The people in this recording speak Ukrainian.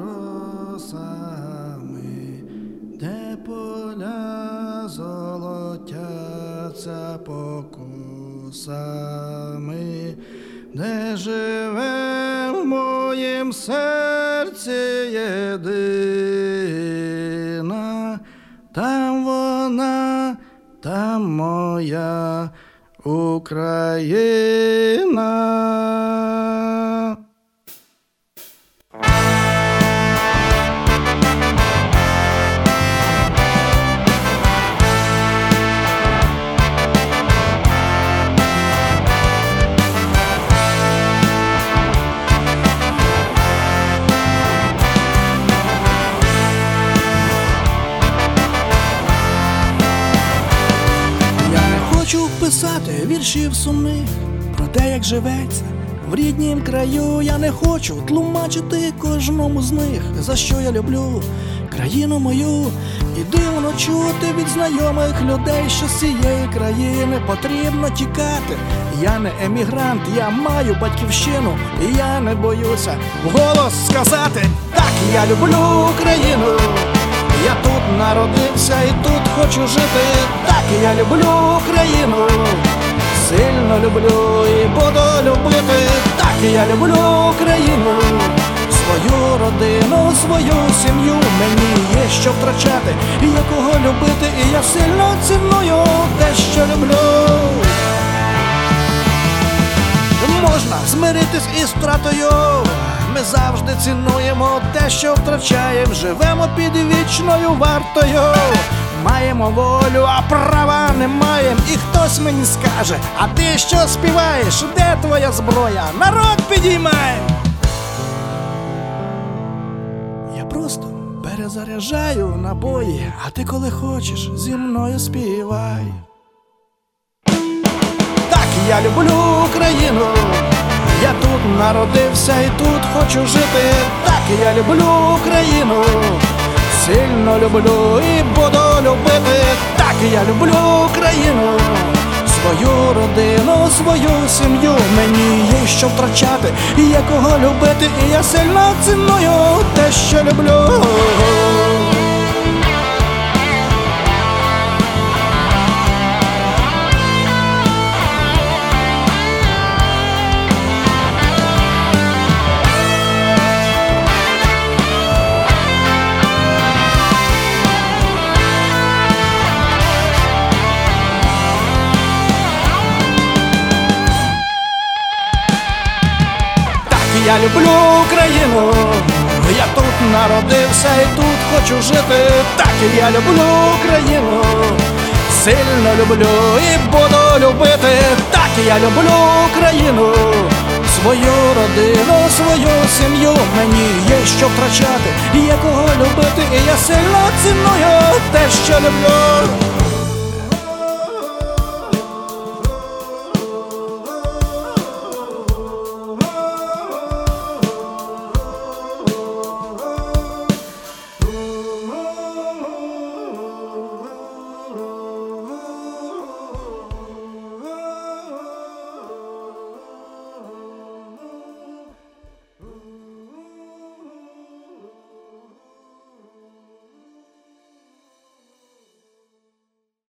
росами, де поля золотяться покусами, де живе в моїм серці єдина, там вона, там моя Україна. Хочу писати віршів сумних про те, як живеться в ріднім краю. Я не хочу тлумачити кожному з них, за що я люблю країну мою. І дивно чути від знайомих людей, що з цієї країни потрібно тікати. Я не емігрант, я маю батьківщину, і я не боюся вголос сказати так, я люблю Україну. Я тут народився і тут хочу жити. Так я люблю Україну, сильно люблю і буду любити. Так я люблю Україну, свою родину, свою сім'ю. Мені є що втрачати, і є кого любити, і я сильно ціную те, що люблю. Із втратою. Ми завжди цінуємо те, що втрачаємо, живемо під вічною вартою. Маємо волю, а права не маємо. І хтось мені скаже, а ти що співаєш? Де твоя зброя? Народ підіймай! Я просто перезаряджаю набої, а ти коли хочеш, зі мною співай. Так, я люблю Україну. Я тут народився і тут хочу жити. Так, я люблю Україну. Сильно люблю і буду любити. Так, я люблю Україну. Свою родину, свою сім'ю. Мені є що втрачати, і є кого любити, і я сильно ціную те, що люблю. Я люблю Україну. Я тут народився і тут хочу жити. Так, я люблю Україну. Сильно люблю і буду любити. Так, я люблю Україну. Свою родину, свою сім'ю. Мені є що втрачати, є кого любити, і я сильно ціную те, що люблю.